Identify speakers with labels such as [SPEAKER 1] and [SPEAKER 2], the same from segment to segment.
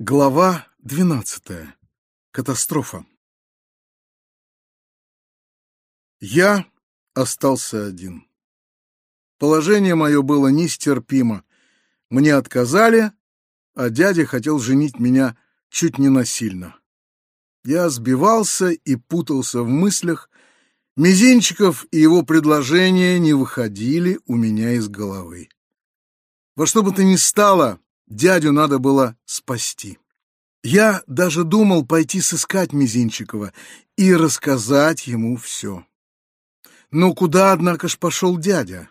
[SPEAKER 1] Глава двенадцатая. Катастрофа. Я остался один. Положение мое было нестерпимо. Мне отказали, а дядя хотел женить меня чуть не насильно. Я сбивался и путался в мыслях. Мизинчиков и его предложения не выходили у меня из головы. Во что бы то ни стало, Дядю надо было спасти. Я даже думал пойти сыскать Мизинчикова и рассказать ему все. Но куда, однако ж, пошел дядя?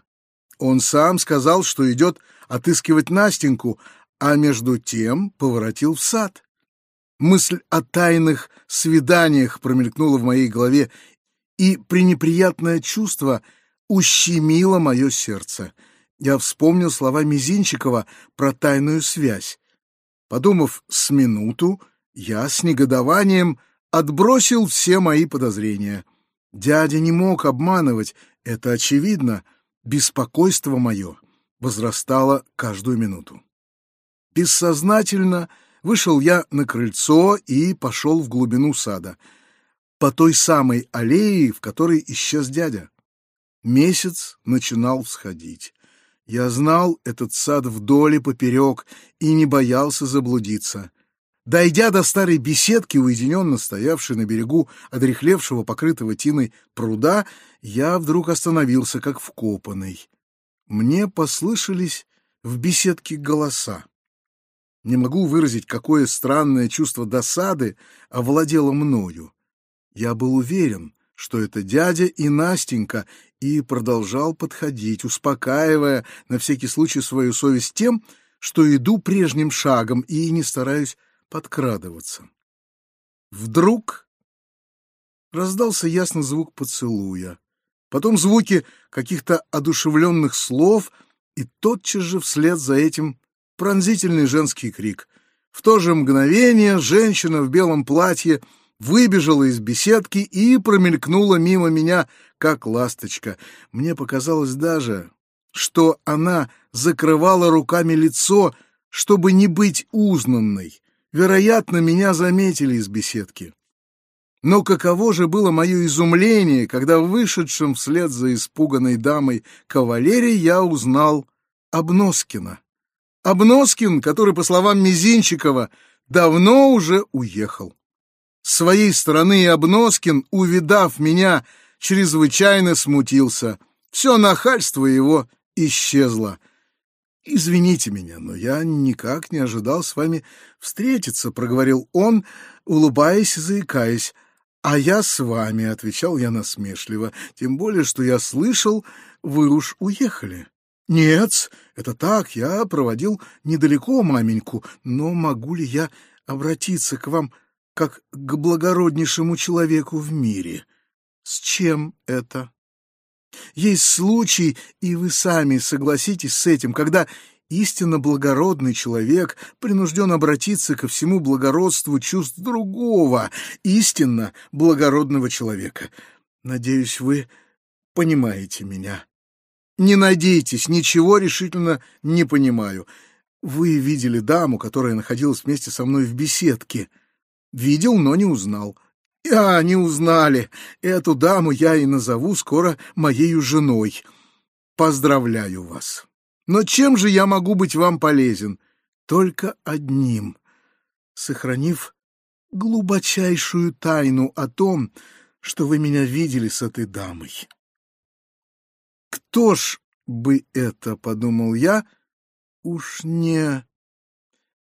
[SPEAKER 1] Он сам сказал, что идет отыскивать Настеньку, а между тем поворотил в сад. Мысль о тайных свиданиях промелькнула в моей голове, и пренеприятное чувство ущемило мое сердце — я вспомнил слова Мизинчикова про тайную связь. Подумав с минуту, я с негодованием отбросил все мои подозрения. Дядя не мог обманывать, это очевидно. Беспокойство мое возрастало каждую минуту. Бессознательно вышел я на крыльцо и пошел в глубину сада, по той самой аллее, в которой исчез дядя. Месяц начинал всходить. Я знал этот сад вдоль и поперек и не боялся заблудиться. Дойдя до старой беседки, уединенно стоявшей на берегу одрехлевшего, покрытого тиной пруда, я вдруг остановился, как вкопанный. Мне послышались в беседке голоса. Не могу выразить, какое странное чувство досады овладело мною. Я был уверен, что это дядя и Настенька, и продолжал подходить, успокаивая на всякий случай свою совесть тем, что иду прежним шагом и не стараюсь подкрадываться. Вдруг раздался ясно звук поцелуя, потом звуки каких-то одушевленных слов, и тотчас же вслед за этим пронзительный женский крик. В то же мгновение женщина в белом платье — выбежала из беседки и промелькнула мимо меня, как ласточка. Мне показалось даже, что она закрывала руками лицо, чтобы не быть узнанной. Вероятно, меня заметили из беседки. Но каково же было мое изумление, когда вышедшим вслед за испуганной дамой кавалерии я узнал Обноскина. Обноскин, который, по словам Мизинчикова, давно уже уехал. Своей стороны Обноскин, увидав меня, чрезвычайно смутился. Все нахальство его исчезло. «Извините меня, но я никак не ожидал с вами встретиться», — проговорил он, улыбаясь и заикаясь. «А я с вами», — отвечал я насмешливо, «тем более, что я слышал, вы уж уехали». «Нет, это так, я проводил недалеко маменьку, но могу ли я обратиться к вам как к благороднейшему человеку в мире. С чем это? Есть случай, и вы сами согласитесь с этим, когда истинно благородный человек принужден обратиться ко всему благородству чувств другого, истинно благородного человека. Надеюсь, вы понимаете меня. Не надейтесь, ничего решительно не понимаю. Вы видели даму, которая находилась вместе со мной в беседке — Видел, но не узнал. А, не узнали. Эту даму я и назову скоро моею женой. Поздравляю вас. Но чем же я могу быть вам полезен? Только одним. Сохранив глубочайшую тайну о том, что вы меня видели с этой дамой. Кто ж бы это, подумал я, уж не...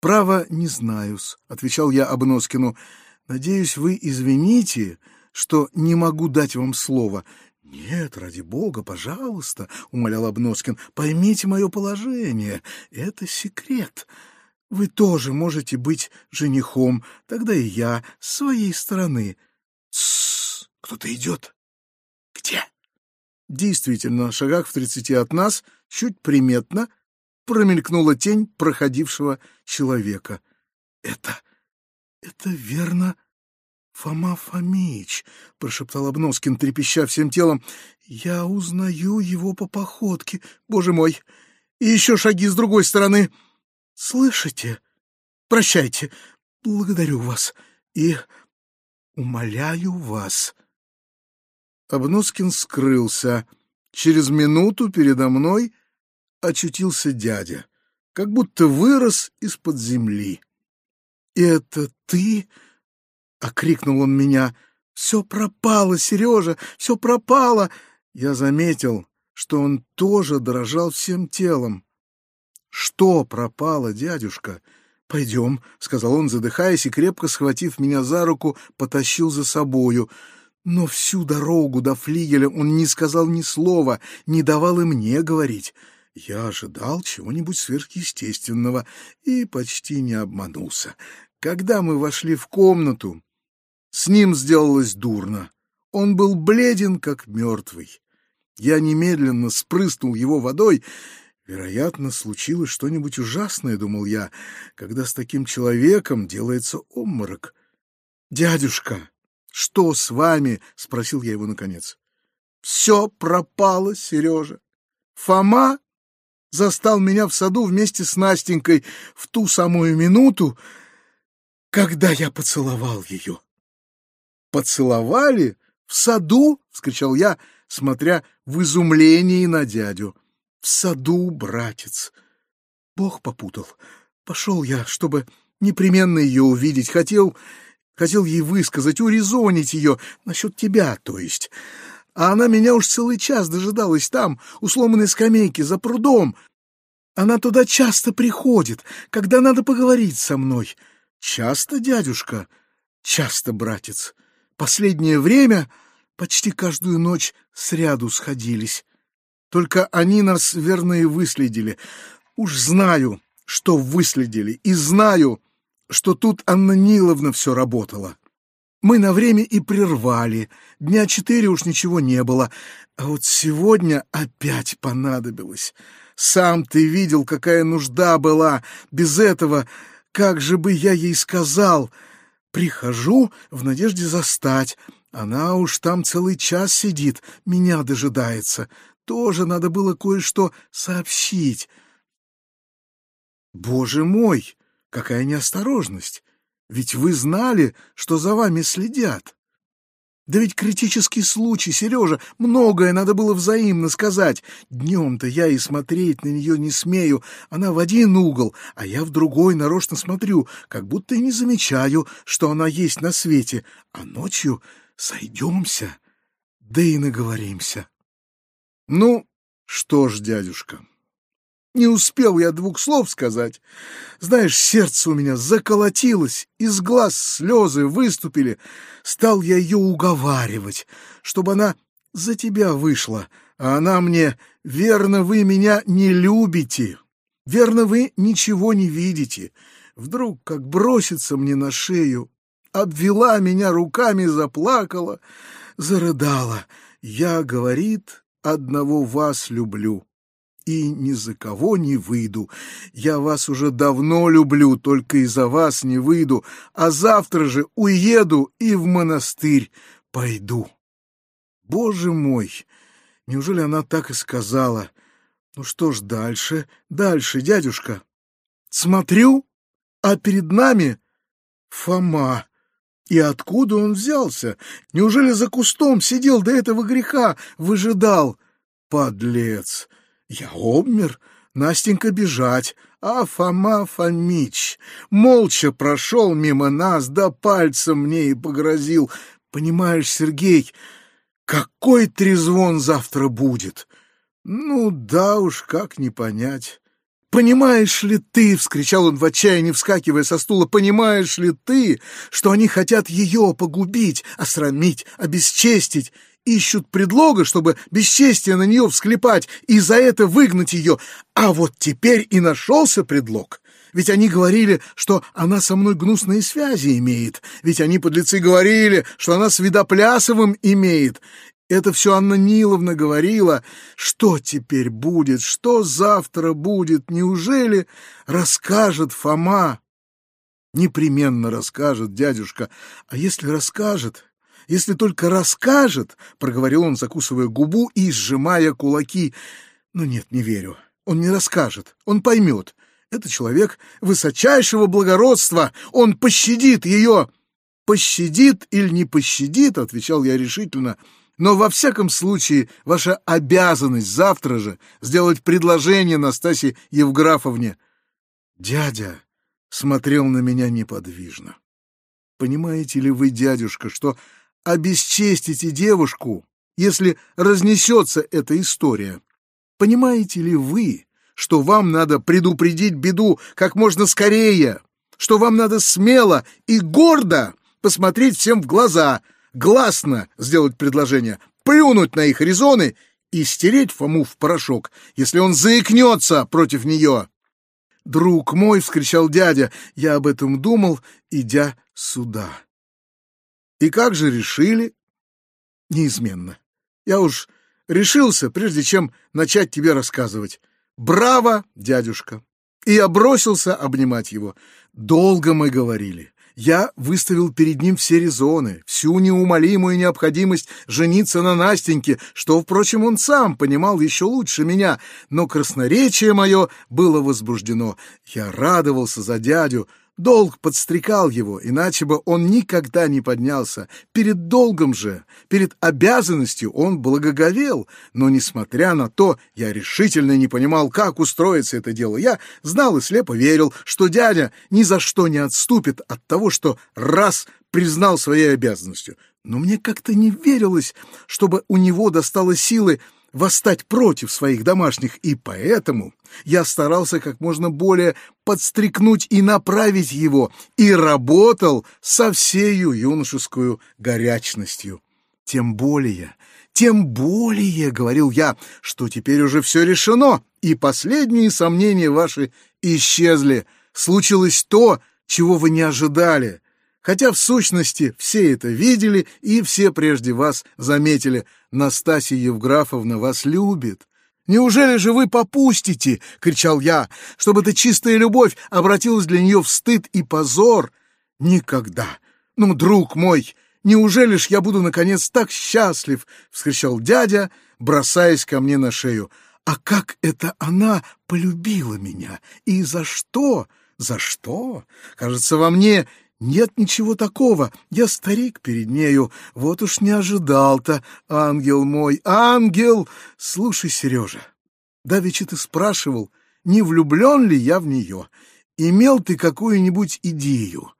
[SPEAKER 1] «Право, не знаю-с», — отвечал я Обноскину. «Надеюсь, вы извините, что не могу дать вам слово». «Нет, ради бога, пожалуйста», — умолял Обноскин, — «поймите мое положение. Это секрет. Вы тоже можете быть женихом, тогда и я с своей стороны». «Тссс! Кто-то идет». «Где?» Действительно, в шагах в тридцати от нас, чуть приметно, промелькнула тень проходившего человека. «Это... это верно Фома Фомич», — прошептал Обноскин, трепеща всем телом. «Я узнаю его по походке, боже мой! И еще шаги с другой стороны. Слышите? Прощайте. Благодарю вас и умоляю вас. Обноскин скрылся. Через минуту передо мной очутился дядя, как будто вырос из-под земли. — Это ты? — окрикнул он меня. — Все пропало, Сережа, все пропало! Я заметил, что он тоже дрожал всем телом. — Что пропало, дядюшка? — Пойдем, — сказал он, задыхаясь, и, крепко схватив меня за руку, потащил за собою. Но всю дорогу до флигеля он не сказал ни слова, не давал и мне говорить. Я ожидал чего-нибудь сверхъестественного и почти не обманулся. Когда мы вошли в комнату, с ним сделалось дурно. Он был бледен, как мертвый. Я немедленно спрыснул его водой. Вероятно, случилось что-нибудь ужасное, думал я, когда с таким человеком делается обморок. «Дядюшка, что с вами?» — спросил я его наконец. «Все пропало, Сережа. Фома застал меня в саду вместе с Настенькой в ту самую минуту, когда я поцеловал ее. «Поцеловали? В саду?» — вскричал я, смотря в изумлении на дядю. «В саду, братец!» Бог попутал. Пошел я, чтобы непременно ее увидеть. Хотел, хотел ей высказать, урезонить ее, насчет тебя, то есть. А она меня уж целый час дожидалась там, у сломанной скамейки, за прудом. Она туда часто приходит, когда надо поговорить со мной. Часто, дядюшка? Часто, братец. Последнее время почти каждую ночь сряду сходились. Только они нас, верно, и выследили. Уж знаю, что выследили, и знаю, что тут Анна Ниловна все работала. Мы на время и прервали. Дня четыре уж ничего не было. А вот сегодня опять понадобилось. Сам ты видел, какая нужда была. Без этого как же бы я ей сказал? Прихожу в надежде застать. Она уж там целый час сидит, меня дожидается. Тоже надо было кое-что сообщить. Боже мой, какая неосторожность! Ведь вы знали, что за вами следят. Да ведь критический случай, Сережа, многое надо было взаимно сказать. Днем-то я и смотреть на нее не смею. Она в один угол, а я в другой нарочно смотрю, как будто и не замечаю, что она есть на свете. А ночью сойдемся, да и наговоримся. Ну, что ж, дядюшка, не успел я двух слов сказать. Знаешь, сердце у меня заколотилось, из глаз слезы выступили. Стал я ее уговаривать, чтобы она за тебя вышла, а она мне «Верно, вы меня не любите, верно, вы ничего не видите». Вдруг как бросится мне на шею, обвела меня руками, заплакала, зарыдала. «Я, — говорит, — одного вас люблю» и ни за кого не выйду. Я вас уже давно люблю, только из-за вас не выйду, а завтра же уеду и в монастырь пойду. Боже мой! Неужели она так и сказала? Ну что ж дальше, дальше, дядюшка? Смотрю, а перед нами Фома. И откуда он взялся? Неужели за кустом сидел до этого греха, выжидал? Подлец! Я обмер, Настенька бежать, а Фома Фомич молча прошел мимо нас, да пальцем мне и погрозил. Понимаешь, Сергей, какой трезвон завтра будет? Ну да уж, как не понять. «Понимаешь ли ты, — вскричал он в отчаянии, вскакивая со стула, — понимаешь ли ты, что они хотят ее погубить, осрамить, обесчестить ищут предлога, чтобы бесчестие на нее всклепать и за это выгнать ее. А вот теперь и нашелся предлог. Ведь они говорили, что она со мной гнусные связи имеет. Ведь они, подлецы, говорили, что она с Видоплясовым имеет. Это все Анна Ниловна говорила. Что теперь будет? Что завтра будет? Неужели расскажет Фома? Непременно расскажет дядюшка. А если расскажет, если только расскажет, — проговорил он, закусывая губу и сжимая кулаки. Но нет, не верю. Он не расскажет, он поймет. Это человек высочайшего благородства. Он пощадит ее. Пощадит или не пощадит, отвечал я решительно. Но во всяком случае, ваша обязанность завтра же сделать предложение Настасье Евграфовне. Дядя смотрел на меня неподвижно. Понимаете ли вы, дядюшка, что обесчестите девушку, если разнесется эта история? Понимаете ли вы, что вам надо предупредить беду как можно скорее, что вам надо смело и гордо посмотреть всем в глаза, гласно сделать предложение, плюнуть на их резоны и стереть Фому в порошок, если он заикнется против нее. «Друг мой!» — вскричал дядя. «Я об этом думал, идя сюда». «И как же решили?» «Неизменно. Я уж решился, прежде чем начать тебе рассказывать. Браво, дядюшка!» И я бросился обнимать его. Долго мы говорили. Я выставил перед ним все резоны, всю неумолимую необходимость жениться на Настеньке, что, впрочем, он сам понимал еще лучше меня, но красноречие мое было возбуждено. Я радовался за дядю, Долг подстрекал его, иначе бы он никогда не поднялся. Перед долгом же, перед обязанностью он благоговел, но, несмотря на то, я решительно не понимал, как устроится это дело. Я знал и слепо верил, что дядя ни за что не отступит от того, что раз признал своей обязанностью. Но мне как-то не верилось, чтобы у него достало силы восстать против своих домашних, и поэтому я старался как можно более подстрекнуть и направить его, и работал со всею юношескую горячностью. Тем более, тем более, — говорил я, — что теперь уже все решено, и последние сомнения ваши исчезли. Случилось то, чего вы не ожидали. Хотя в сущности все это видели и все прежде вас заметили. Настасья Евграфовна вас любит. «Неужели же вы попустите?» — кричал я, «чтобы эта чистая любовь обратилась для нее в стыд и позор?» «Никогда! Ну, друг мой, неужели ж я буду, наконец, так счастлив?» — вскричал дядя, бросаясь ко мне на шею. «А как это она полюбила меня? И за что? За что? Кажется, во мне нет ничего такого, я старик перед нею, вот уж не ожидал-то, ангел мой, ангел! Слушай, Сережа, давеча ты спрашивал, не влюблен ли я в нее, имел ты какую-нибудь идею?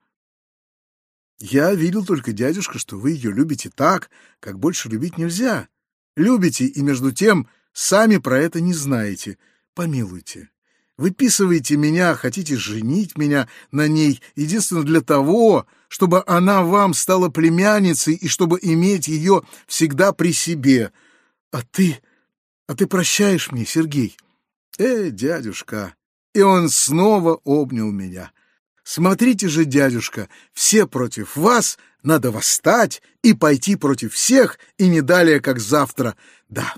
[SPEAKER 1] Я видел только, дядюшка, что вы ее любите так, как больше любить нельзя. Любите и, между тем, сами про это не знаете. Помилуйте, Выписываете меня, хотите женить меня на ней, единственно для того, чтобы она вам стала племянницей и чтобы иметь ее всегда при себе. А ты... а ты прощаешь мне, Сергей? Э, дядюшка... И он снова обнял меня. Смотрите же, дядюшка, все против вас, надо восстать и пойти против всех, и не далее, как завтра. Да,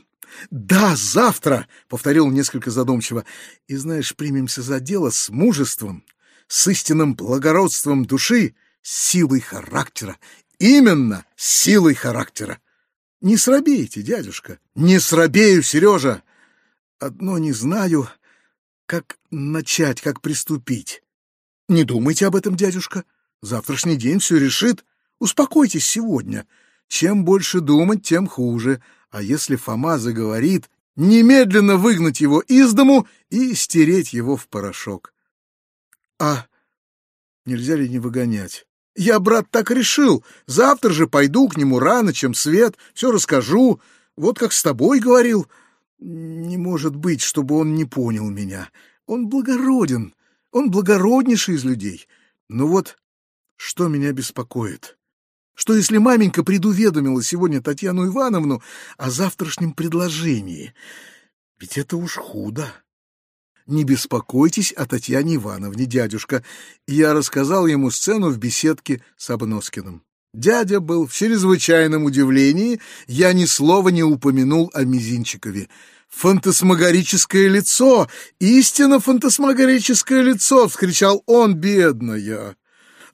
[SPEAKER 1] «Да, завтра!» — повторил несколько задумчиво. «И знаешь, примемся за дело с мужеством, с истинным благородством души, силой характера. Именно силой характера. Не срабейте, дядюшка, не срабею, Сережа. Одно не знаю, как начать, как приступить. Не думайте об этом, дядюшка. Завтрашний день все решит. Успокойтесь сегодня. Чем больше думать, тем хуже а если Фома заговорит, немедленно выгнать его из дому и стереть его в порошок. А нельзя ли не выгонять? Я, брат, так решил. Завтра же пойду к нему рано, чем свет, все расскажу. Вот как с тобой говорил. Не может быть, чтобы он не понял меня. Он благороден, он благороднейший из людей. Но вот что меня беспокоит? Что если маменька предуведомила сегодня Татьяну Ивановну о завтрашнем предложении? Ведь это уж худо. Не беспокойтесь о Татьяне Ивановне, дядюшка. Я рассказал ему сцену в беседке с Обноскиным. Дядя был в чрезвычайном удивлении, я ни слова не упомянул о Мизинчикове. «Фантасмагорическое лицо! Истинно фантасмагорическое лицо!» — вскричал он, бедная.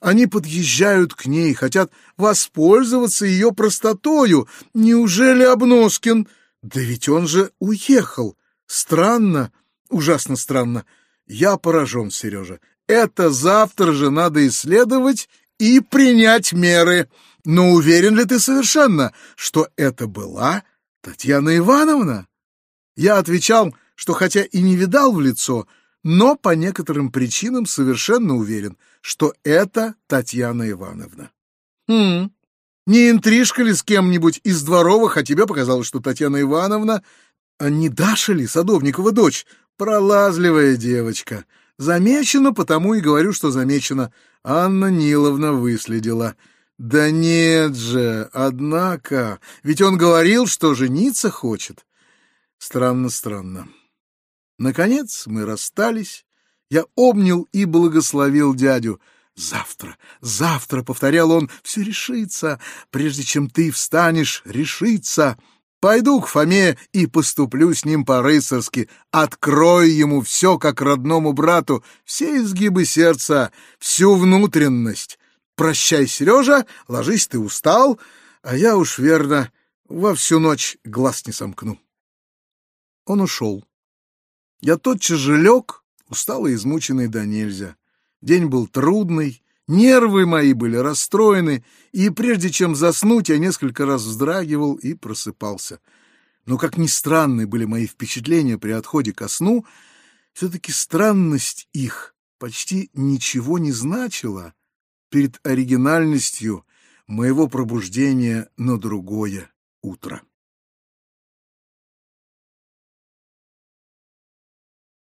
[SPEAKER 1] Они подъезжают к ней, хотят воспользоваться ее простотою. Неужели Обноскин? Да ведь он же уехал. Странно, ужасно странно. Я поражен, Сережа. Это завтра же надо исследовать и принять меры. Но уверен ли ты совершенно, что это была Татьяна Ивановна? Я отвечал, что хотя и не видал в лицо, но по некоторым причинам совершенно уверен, что это Татьяна Ивановна. Хм, не интрижка ли с кем-нибудь из дворовых, а тебе показалось, что Татьяна Ивановна... А не Даша ли, Садовникова дочь? Пролазливая девочка. Замечено, потому и говорю, что замечено. Анна Ниловна выследила. Да нет же, однако, ведь он говорил, что жениться хочет. Странно, странно. Наконец мы расстались. Я обнял и благословил дядю — Завтра, завтра, — повторял он, — все решится. Прежде чем ты встанешь, решится. Пойду к Фоме и поступлю с ним по-рыцарски. Открою ему все, как родному брату, все изгибы сердца, всю внутренность. Прощай, Сережа, ложись, ты устал, а я уж, верно, во всю ночь глаз не сомкну. Он ушел. Я тотчас же лег, усталый и измученный до нельзя. День был трудный, нервы мои были расстроены, и прежде чем заснуть, я несколько раз вздрагивал и просыпался. Но, как ни странны были мои впечатления при отходе ко сну, все-таки странность их почти ничего не значила перед оригинальностью моего пробуждения на другое утро.